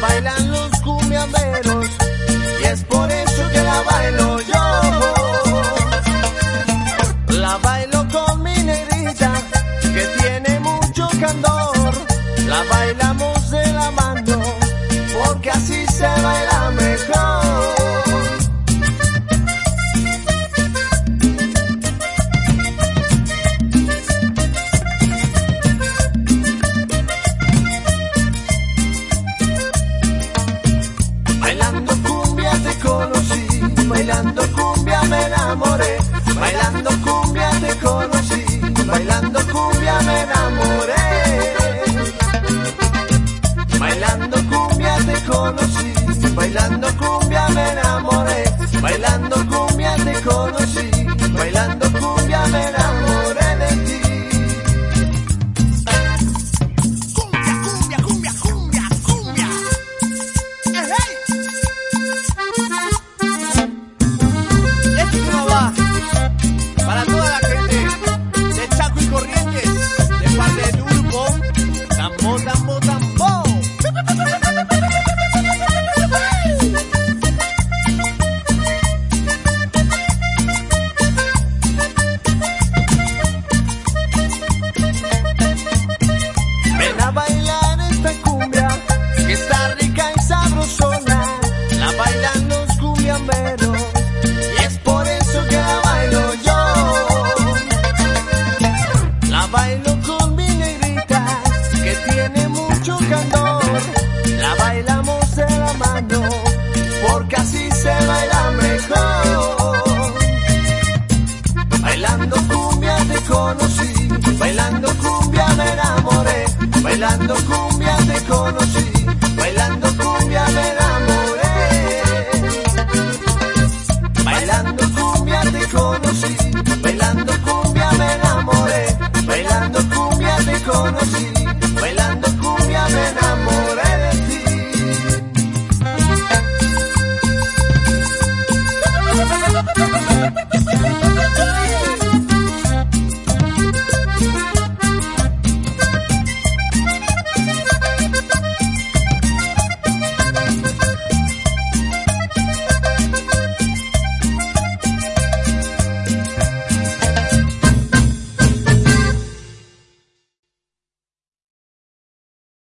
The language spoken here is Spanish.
bailando. Bailando cumbia me enamoré, bailando cumbia te conocí, bailando cumbia me enamoré. Bailando cumbia te conocí, bailando cumbia me enamoré. Y es por eso que la bailo yo. La bailo con mi negrita, que tiene mucho candor. La bailamos de la mano, porque así se baila mejor. Bailando cumbia te conocí, bailando cumbia me enamoré, bailando cumbia te conocí. Thank you.